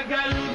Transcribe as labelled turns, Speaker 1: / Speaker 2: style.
Speaker 1: Tagal